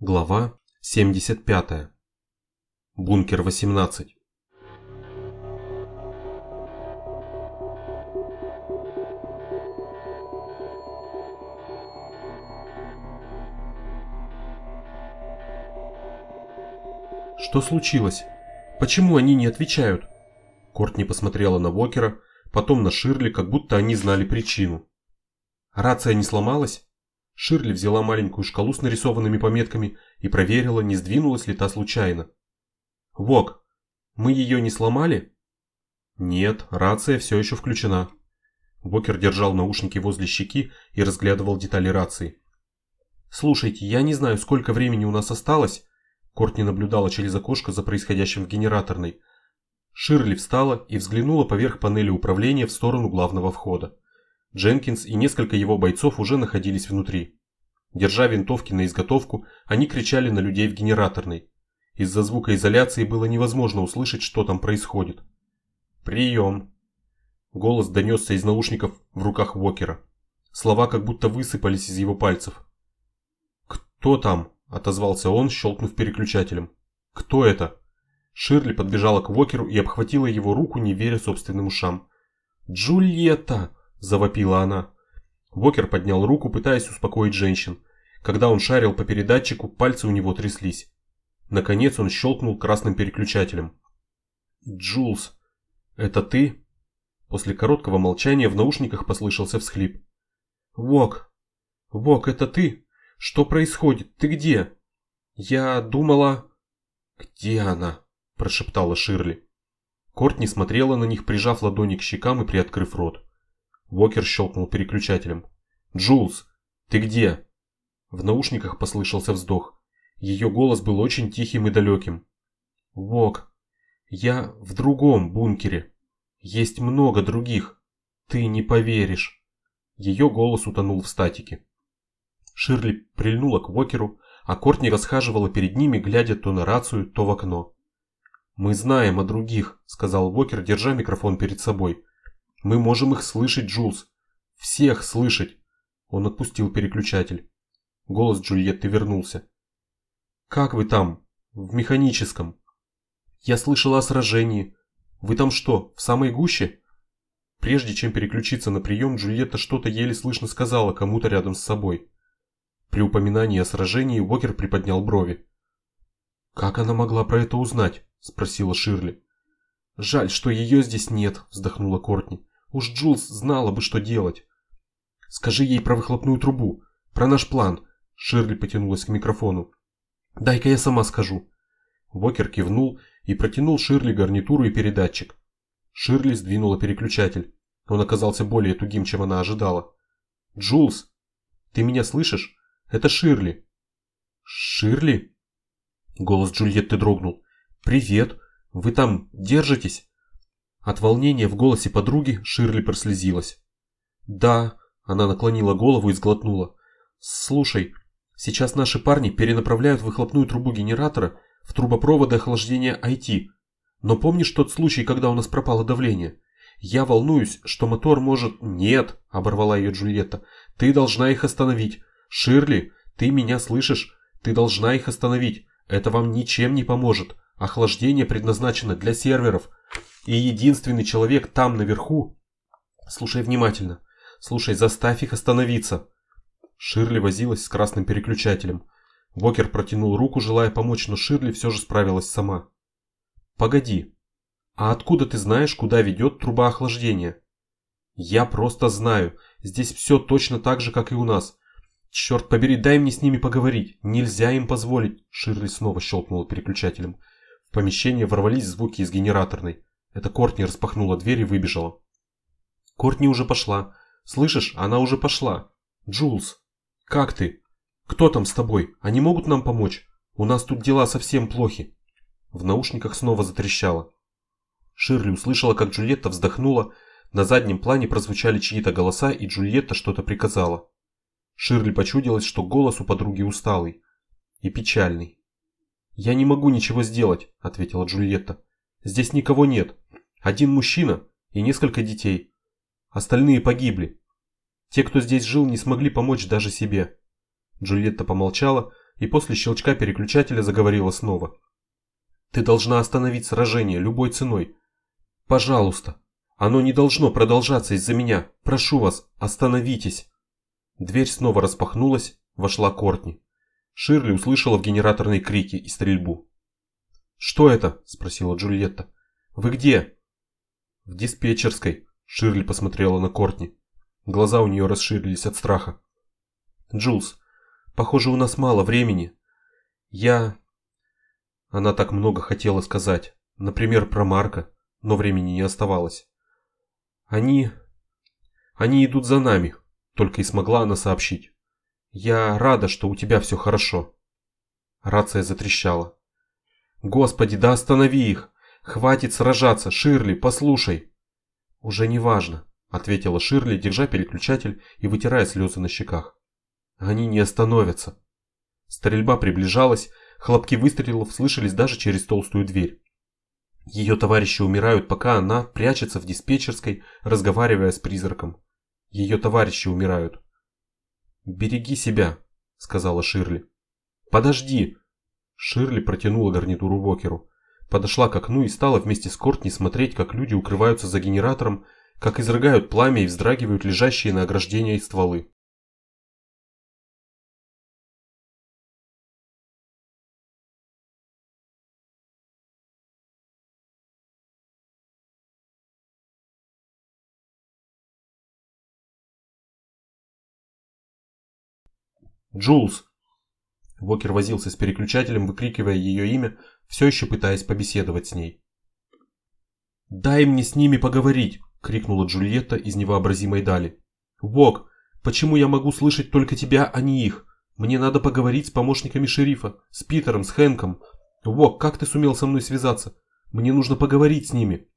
Глава 75. Бункер 18. Что случилось? Почему они не отвечают? Кортни посмотрела на Вокера, потом на Ширли, как будто они знали причину. Рация не сломалась? Ширли взяла маленькую шкалу с нарисованными пометками и проверила, не сдвинулась ли та случайно. «Вок, мы ее не сломали?» «Нет, рация все еще включена». Вокер держал наушники возле щеки и разглядывал детали рации. «Слушайте, я не знаю, сколько времени у нас осталось». Кортни наблюдала через окошко за происходящим в генераторной. Ширли встала и взглянула поверх панели управления в сторону главного входа. Дженкинс и несколько его бойцов уже находились внутри. Держа винтовки на изготовку, они кричали на людей в генераторной. Из-за звукоизоляции было невозможно услышать, что там происходит. «Прием!» Голос донесся из наушников в руках Уокера. Слова как будто высыпались из его пальцев. «Кто там?» – отозвался он, щелкнув переключателем. «Кто это?» Ширли подбежала к Уокеру и обхватила его руку, не веря собственным ушам. «Джульетта!» – завопила она. Вокер поднял руку, пытаясь успокоить женщин. Когда он шарил по передатчику, пальцы у него тряслись. Наконец он щелкнул красным переключателем. «Джулс, это ты?» После короткого молчания в наушниках послышался всхлип. «Вок! Вок, это ты? Что происходит? Ты где?» «Я думала...» «Где она?» – прошептала Ширли. Кортни смотрела на них, прижав ладони к щекам и приоткрыв рот. Вокер щелкнул переключателем. «Джулс, ты где?» В наушниках послышался вздох. Ее голос был очень тихим и далеким. «Вок, я в другом бункере. Есть много других. Ты не поверишь». Ее голос утонул в статике. Ширли прильнула к Вокеру, а Кортни расхаживала перед ними, глядя то на рацию, то в окно. «Мы знаем о других», — сказал Вокер, держа микрофон перед собой. Мы можем их слышать, Джулс. Всех слышать. Он отпустил переключатель. Голос Джульетты вернулся. Как вы там? В механическом. Я слышала о сражении. Вы там что, в самой гуще? Прежде чем переключиться на прием, Джульетта что-то еле слышно сказала кому-то рядом с собой. При упоминании о сражении Уокер приподнял брови. «Как она могла про это узнать?» – спросила Ширли. «Жаль, что ее здесь нет», – вздохнула Кортни. Уж Джулс знала бы, что делать. Скажи ей про выхлопную трубу, про наш план. Ширли потянулась к микрофону. Дай-ка я сама скажу. Вокер кивнул и протянул Ширли гарнитуру и передатчик. Ширли сдвинула переключатель. Он оказался более тугим, чем она ожидала. «Джулс, ты меня слышишь? Это Ширли». «Ширли?» Голос Джульетты дрогнул. «Привет. Вы там держитесь?» От волнения в голосе подруги Ширли прослезилась. «Да», – она наклонила голову и сглотнула. «Слушай, сейчас наши парни перенаправляют выхлопную трубу генератора в трубопроводы охлаждения IT. Но помнишь тот случай, когда у нас пропало давление? Я волнуюсь, что мотор может...» «Нет», – оборвала ее Джульетта, – «ты должна их остановить. Ширли, ты меня слышишь? Ты должна их остановить. Это вам ничем не поможет. Охлаждение предназначено для серверов, и единственный человек там наверху... Слушай внимательно. Слушай, заставь их остановиться. Ширли возилась с красным переключателем. Вокер протянул руку, желая помочь, но Ширли все же справилась сама. Погоди. А откуда ты знаешь, куда ведет труба охлаждения? Я просто знаю. Здесь все точно так же, как и у нас. Черт побери, дай мне с ними поговорить. Нельзя им позволить. Ширли снова щелкнула переключателем. В помещение ворвались звуки из генераторной. Это Кортни распахнула дверь и выбежала. Кортни уже пошла. Слышишь, она уже пошла. Джулс, как ты? Кто там с тобой? Они могут нам помочь? У нас тут дела совсем плохи. В наушниках снова затрещало. Ширли услышала, как Джульетта вздохнула, на заднем плане прозвучали чьи-то голоса, и Джульетта что-то приказала. Ширли почудилось, что голос у подруги усталый и печальный. «Я не могу ничего сделать», — ответила Джульетта. Здесь никого нет. Один мужчина и несколько детей. Остальные погибли. Те, кто здесь жил, не смогли помочь даже себе. Джульетта помолчала и после щелчка переключателя заговорила снова. «Ты должна остановить сражение любой ценой. Пожалуйста. Оно не должно продолжаться из-за меня. Прошу вас, остановитесь». Дверь снова распахнулась, вошла Кортни. Ширли услышала в генераторной крики и стрельбу. «Что это?» – спросила Джульетта. «Вы где?» «В диспетчерской», – Ширли посмотрела на Кортни. Глаза у нее расширились от страха. «Джулс, похоже, у нас мало времени. Я...» Она так много хотела сказать. Например, про Марка, но времени не оставалось. «Они... они идут за нами», – только и смогла она сообщить. «Я рада, что у тебя все хорошо». Рация затрещала. «Господи, да останови их! Хватит сражаться, Ширли, послушай!» «Уже не важно», – ответила Ширли, держа переключатель и вытирая слезы на щеках. «Они не остановятся». Стрельба приближалась, хлопки выстрелов слышались даже через толстую дверь. Ее товарищи умирают, пока она прячется в диспетчерской, разговаривая с призраком. Ее товарищи умирают. «Береги себя», — сказала Ширли. «Подожди!» Ширли протянула гарнитуру Вокеру. Подошла к окну и стала вместе с Кортни смотреть, как люди укрываются за генератором, как изрыгают пламя и вздрагивают лежащие на ограждении стволы. «Джулс!» Вокер возился с переключателем, выкрикивая ее имя, все еще пытаясь побеседовать с ней. «Дай мне с ними поговорить!» – крикнула Джульетта из невообразимой дали. «Вок, почему я могу слышать только тебя, а не их? Мне надо поговорить с помощниками шерифа, с Питером, с Хэнком. Вок, как ты сумел со мной связаться? Мне нужно поговорить с ними!»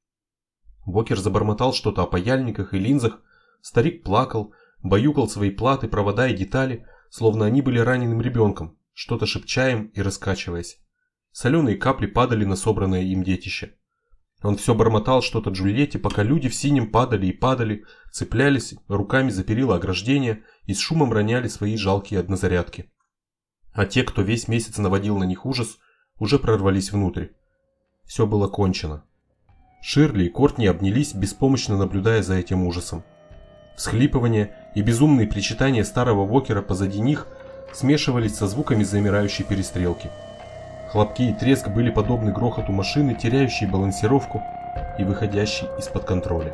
Вокер забормотал что-то о паяльниках и линзах, старик плакал, баюкал свои платы, провода и детали, словно они были раненым ребенком, что-то шепча им и раскачиваясь. Соленые капли падали на собранное им детище. Он все бормотал что-то Джульетте, пока люди в синем падали и падали, цеплялись руками за перила ограждения и с шумом роняли свои жалкие однозарядки. А те, кто весь месяц наводил на них ужас, уже прорвались внутрь. Все было кончено. Ширли и Кортни обнялись, беспомощно наблюдая за этим ужасом. Всхлипывания и безумные причитания старого Вокера позади них смешивались со звуками замирающей перестрелки. Хлопки и треск были подобны грохоту машины, теряющей балансировку и выходящей из-под контроля.